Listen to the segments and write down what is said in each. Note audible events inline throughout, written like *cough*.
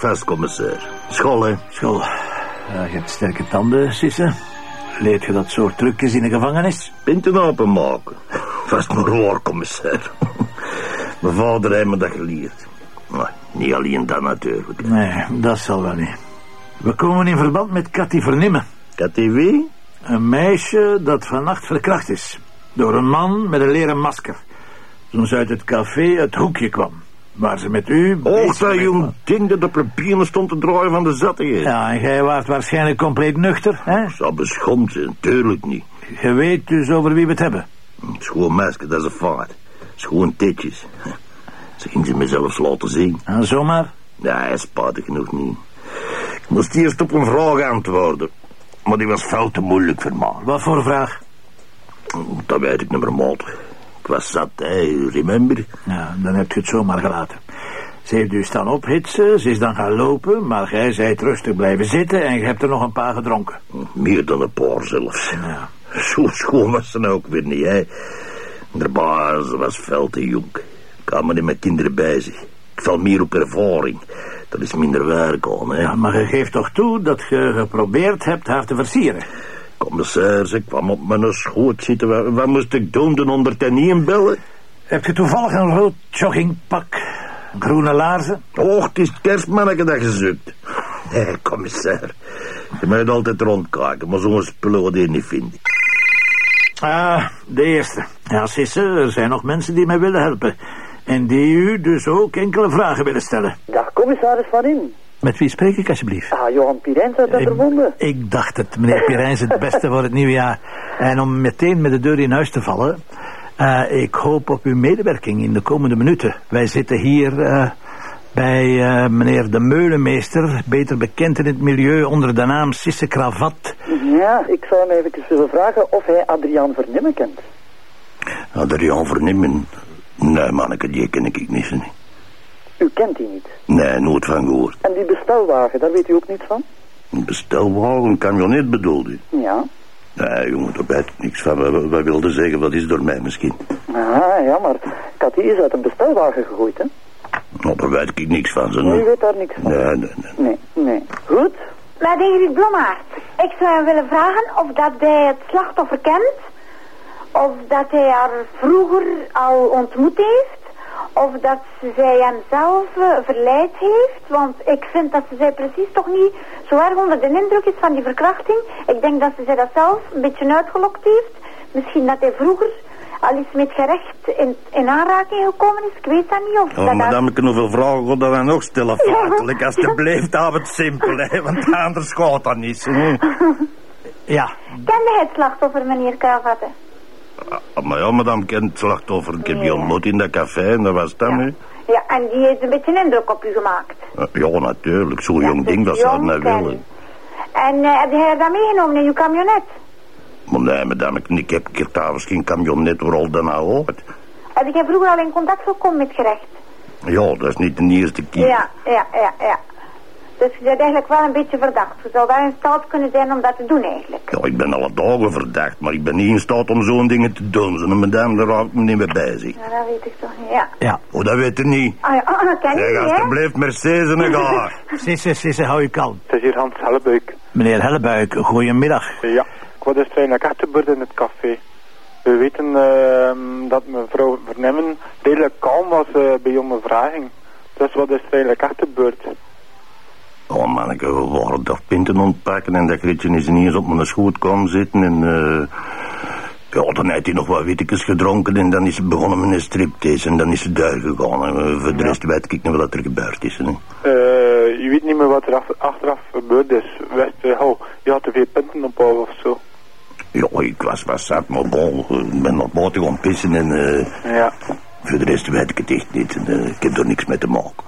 vast, commissaris. School, hè? School. Ja, je hebt sterke tanden, Sisse. Leert je dat soort trucjes in de gevangenis? Pinten openmaken. Vast maar hoor, commissaris. Mijn vader heeft me dat geleerd. Maar niet alleen dat natuurlijk. Nee, dat zal wel niet. We komen in verband met Cathy Vernimmen. Cathy wie? Een meisje dat vannacht verkracht is. Door een man met een leren masker. Toen ze uit het café het hoekje kwam. Waar ze met u... Och, dat jong ding dat op papieren stond te draaien van de zattigheid. Ja, en jij waart waarschijnlijk compleet nuchter, hè? Zou beschomd zijn, tuurlijk niet. Je weet dus over wie we het hebben. Schoon masker, dat is een fout. Schoon tetjes. Ze ging ze mezelf laten zien. En zomaar? Nee, spijtig genoeg niet. Ik moest eerst op een vraag antwoorden. Maar die was veel te moeilijk voor mij. Wat voor vraag? Dat weet ik niet meer. Was zat, hè, remember? Ja, dan heb je het zomaar gelaten. Ze heeft u staan ophitsen, ze is dan gaan lopen... maar jij zijt rustig blijven zitten en je hebt er nog een paar gedronken. Meer dan een paar zelfs. Ja. Zo schoon was ze nou ook weer niet, hè. De baas was veel te jong. Me niet met kinderen bij zich. Ik val meer op ervaring. Dat is minder werk aan, hè. Ja, maar je geeft toch toe dat je geprobeerd hebt haar te versieren. Commissaris, ik kwam op mijn schoot zitten. Wat, wat moest ik doen? De 101 bellen? Heb je toevallig een rood joggingpak, groene laarzen? Och, het is het kerstmanneke dat je zoekt. Hé, commissaris. Je moet altijd rondkijken, maar zo'n spullen wat je niet vinden. Ah, de eerste. Ja, Sisse, er zijn nog mensen die mij willen helpen. En die u dus ook enkele vragen willen stellen. Dag, commissaris Van In. Met wie spreek ik alsjeblieft? Ah, Johan Pirijns uit Ik, Dendermonde. ik dacht het, meneer *laughs* Pirijns, het beste voor het nieuwe jaar. En om meteen met de deur in huis te vallen... eh, ik hoop op uw medewerking in de komende minuten. Wij zitten hier eh, bij eh, meneer de Meulenmeester... beter bekend in het milieu onder de naam Sisse Kravat. Ja, ik zou hem even willen vragen of hij Adriaan Vernimmen kent. Adriaan Vernimmen. Nee, manneke, die ken ik niet. U kent die niet. Nee, nooit van gehoord. En die bestelwagen, daar weet u ook niets van? Een bestelwagen, een camionet bedoelde. Ja. Nee, jongen, daar weet ik niks van. Wat, wat wilde zeggen, wat is door mij misschien? Ah, ja, maar Cathy is uit een bestelwagen gegooid, hè? Nou, daar weet ik niks van. Ze, Nee, u weet daar niks van. Nee, nee, nee. Nee, nee. Goed. Maar Ingrid Blommaert, ik zou hem willen vragen of dat hij het slachtoffer kent. Of dat hij haar vroeger al ontmoet heeft. Of dat zij hem zelf eh, verleid heeft. Want ik vind dat ze zij precies toch niet zo erg onder de indruk is van die verkrachting. Ik denk dat ze zij dat zelf een beetje uitgelokt heeft. Misschien dat hij vroeger al eens met gerecht in, in aanraking gekomen is. Ik weet dat niet. Of Oh, dat madame, ik kan hoeveel vragen God dat wij nog stellen. Feitelijk, alsjeblieft, *laughs* hou het simpel, hè. Want anders gaat dat niet. hè. *laughs* Ja, Kende hij het slachtoffer, meneer Kravatte? Ah, Maar ja, madame kent het slachtoffer. Ik heb Ja. ontmoet in dat café en dat was dat, hè. Ja, en die heeft een beetje indruk op u gemaakt. Ja, natuurlijk. Zo'n Ja, jong ding, dat zou het nou en- willen. En eh, heb jij dat meegenomen in uw camionet? Maar nee, madame, ik, heb ik trouwens geen camionet waar al dan nou uit. Heb jij vroeger al in contact gekomen met gerecht? Ja, dat is niet de eerste keer. Ja, ja, ja, ja. Dus je bent eigenlijk wel een beetje verdacht. Je zou wel in staat kunnen zijn om dat te doen eigenlijk. Ja, ik ben alle dagen verdacht, maar ik ben niet in staat om zo'n dingen te doen. Zo'n madame, daar raak ik me niet mee bezig. Ja, dat weet ik toch niet, ja. ja. Oh, dat weet je niet. Ah ja, ah, dat ken Zeg, niet, hè? alsjeblieft, Mercedes *laughs* en gaar. Sisse, Sisse, hou je kalm. Het is hier Hans Hellebuik. Meneer Hellebuik, goedemiddag. Ja, ik was dus achterbeurt in het café. We weten ehm, dat mevrouw Vernemmen redelijk kalm was eh, bij ondervraging. Dus wat is er eigenlijk achterbeurt? Oh manneke, we waren toch pinten ontpakken en dat Gritje is ineens op mijn schoot komen zitten en... eh ja, dan heeft hij nog wat wittekes gedronken en dan is ze begonnen met een striptease en dan is ze daar gegaan. En eh, voor de rest weet ik niet wat er gebeurd is. Hè. Eh, je weet niet meer wat er ach- achteraf gebeurd is. Wist, uh, oh, je had te veel punten op of zo. Ja, ik was wat zat, maar bon, ik ben nog buiten gaan pissen en Ja, voor de rest weet ik het echt niet. En, ik heb er niks mee te maken.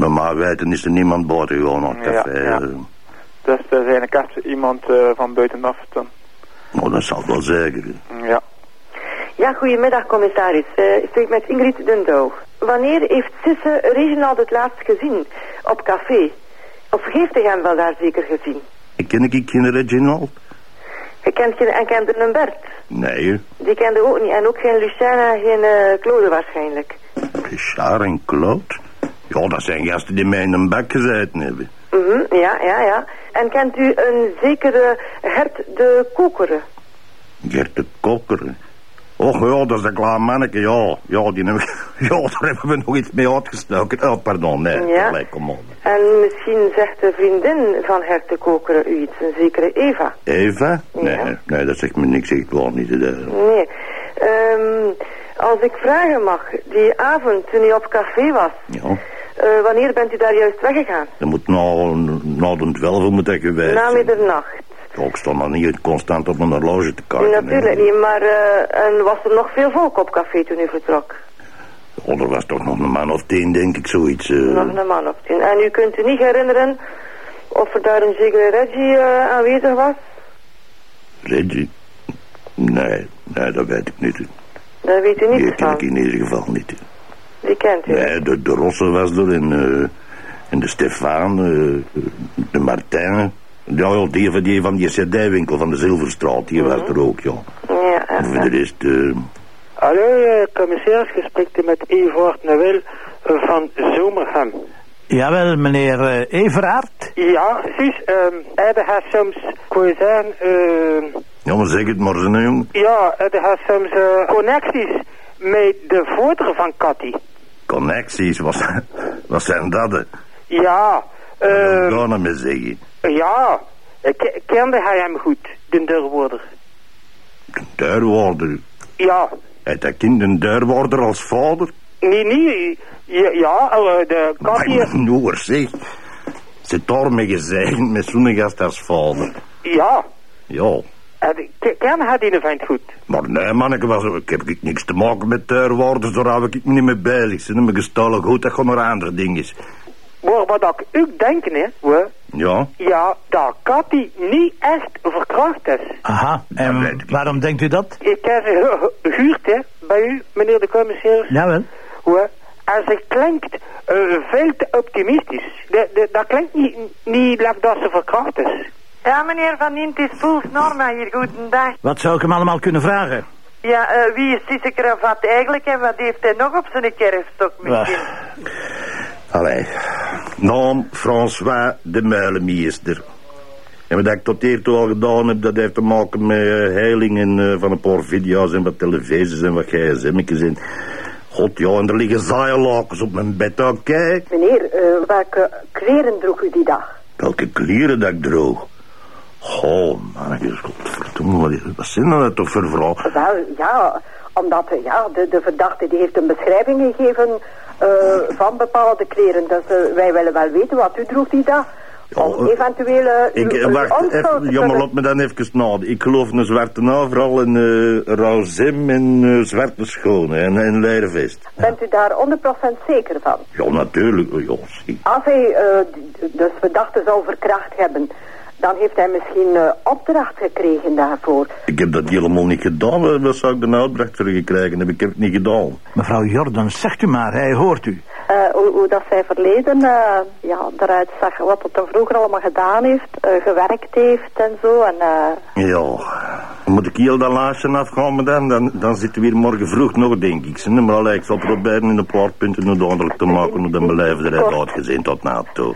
Ja, ja. Maar weten is er niemand naar het Ja, café. ja. eh. Dus er is eigenlijk echt iemand eh, van buitenaf dan. Nou, dat zal ik wel zeggen. Ja. Ja, goedemiddag commissaris. Eh, ik spreek met Ingrid Dundouw. Wanneer heeft Sisse Reginald het laatst gezien? Op café? Of heeft hij hem wel daar zeker gezien? Ik ken ik geen Reginald? Je kent geen, en kende een Bert. Nee. Die kende ook niet. En ook geen Luciana, geen eh Claude waarschijnlijk. Richard en Claude? Ja, dat zijn gasten die mij in een bak gezeten hebben. Mhm, ja, ja, ja. En kent u een zekere Hert de Kokere? Gert de Kokker. Och ja, dat is een klaar manneke, ja. Ja, die heb ik, *laughs* ja, daar hebben we nog iets mee uitgestoken. Oh, pardon, nee, Ja. gelijk, kom op. En misschien zegt de vriendin van Hert de Kokere u iets, een zekere Eva. Eva? Nee, Ja. nee, dat zegt me niks, ik wel niet. eh. Nee. Ehm, als ik vragen mag, die avond toen u op café was, Ja, eh, wanneer bent u daar juist weggegaan? dat moet na, na de 12 moet dat geweest Na middernacht. Ik sta nog niet constant op mijn horloge te kijken. Natuurlijk niet, maar eh, en was er nog veel volk op café toen u vertrok? Oh, er was toch nog een man of tien, denk ik, zoiets. eh. Nog een man of tien. En u kunt u niet herinneren of er daar een zekere Reggie aanwezig was? Reggie? Nee, nee, dat weet ik niet. Dat weet u niet ken van. ik in ieder geval niet. Die kent u. Nee, de, de Rosse was er en, eh, en de Stefan, eh, de Martin. Ja, ja, die van die, van die cd-winkel van de Zilverstraat, die was er ook, ja. Ja, En voor ja. de rest, eh, Hallo, eh, commissaris, gesprek met Evert Noël van Zomerham. Jawel, meneer Everaert. Ja, precies. ehm hij had soms, wil zeggen, ehm, ja, maar zeg het maar, jongen. ja, hij had soms connecties met de voorderen van Cathy. Connecties, wat, wat zijn dat? hè? Ja, Uh, ehm, Ga nou maar zeggen. ja, kende hij hem goed, de deurwoorder. De deurwaarder. Ja, Heeft dat kind een deurwaarder als vader? nee, nee, ja, ja eh, de Cathy... Maar noer, zeg. Zit daar mee gezegend met zo'n gast als vader. Ja, Ja. Ken hij die vent goed. Maar nee, manneke, was, ik heb ik niks te maken met deurwaarders. Daar hou ik me niet mee bezig. Ze noemen gestolen goed, dat gaat naar andere dingen. Maar wat ik ook denk, hè, hoor, Ja? ja, dat Cathy niet echt verkracht is. Aha, en waarom denkt u dat? Ik heb ze ge- gehuurd, hè, bij u, meneer de commissaris. Jawel. Hoor, en ze klinkt eh, veel te optimistisch. De, de, dat klinkt niet, niet dat ze verkracht is. Ja, meneer Van Dient is Poels Norma hier, goedendag. Wat zou ik hem allemaal kunnen vragen? Ja, eh, wie is deze kravat eigenlijk en wat heeft hij nog op zijn kerfstok misschien? Allee. Naam François de Muilenmeester. En wat ik tot hiertoe al gedaan heb, dat heeft te maken met eh, heilingen eh, van een paar video's en wat televisies en wat gsm'tjes en... God, ja, en er liggen zaailakens op mijn bed, oké? Meneer, eh, welke kleren droeg u die dag? Welke kleren dat ik droeg. Goh, man, godverdomme, wat, zijn dat toch voor vrouwen? Wel, ja, omdat ja, de, de verdachte die heeft een beschrijving gegeven eh, van bepaalde kleren. Dus eh, wij willen wel weten wat u droeg die dag. Om eh, eventuele Ik, uw- wacht, even, ja, maar laat me dan even nadenken. Ik geloof een zwarte overal, een uh, rouzim en eh, zwarte schoenen en een leren vest. Bent u daar 100% zeker van? Ja, natuurlijk. Ja, zie. Als hij d- dus verdachte zou verkracht hebben, dan heeft hij misschien eh, opdracht gekregen daarvoor. Ik heb dat helemaal niet gedaan. Wat- Wat zou ik de uitbracht voor gekregen hebben? Ik heb het niet gedaan. Mevrouw Jordan, zegt u maar, hij hoort u. Eh, hoe, hoe dat zij verleden eh, ja, eruit zag, wat het dan vroeger allemaal gedaan heeft, eh, gewerkt heeft en zo. En, eh, Ja, dan moet ik heel dat laatste afgaan met dan, dan, dan zitten we hier morgen vroeg nog, denk ik. Ze maar allee, ik zal proberen in een paar punten nog duidelijk te maken hoe leven eruit uitgezien tot na toe.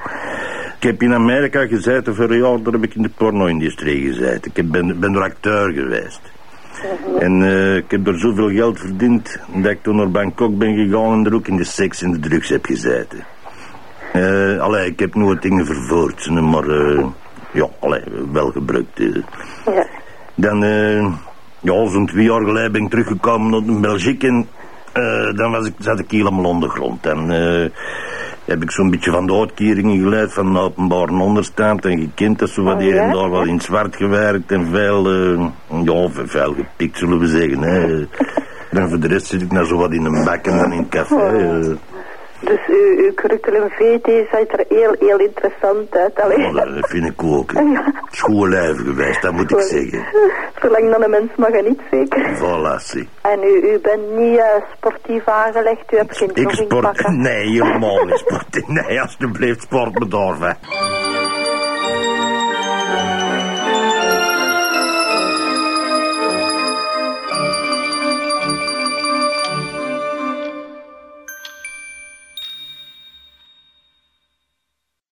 Ik heb in Amerika gezeten voor een jaar, daar heb ik in de porno-industrie gezeten. Ik heb- ben, ben er acteur geweest. En eh, ik heb er zoveel geld verdiend dat ik toen naar Bangkok ben gegaan en er ook in de seks en de drugs heb gezeten. Eh allee, ik heb nooit dingen vervoerd, maar eh, ja, allee, wel gebruikt. ja. Dan, ja, zo'n twee jaar geleden ben ik teruggekomen naar België en dan was ik, zat ik helemaal ondergrond. Eh, heb ik zo'n beetje van de uitkeringen geleid van de openbare onderstand en gekend dat zo wat Oh, hier en daar wat in zwart gewerkt en veel, eh, ja, veel gepikt zullen we zeggen. Hè. *laughs* En voor de rest zit ik nou zo wat in een bak en dan in het café. eh. Dus uw, uw curriculum VT ziet er heel, heel interessant uit. Allee. Oh, dat vind ik ook. *laughs* hè. Schoollijven geweest, dat moet ik zeggen. *laughs* Zolang dan een mens mag je niet zeker. Voilà, zie. En u, u bent niet eh, sportief aangelegd, u hebt geen Ik sport... *laughs* Nee, helemaal niet sport. Nee, alsjeblieft, sport me door, hè.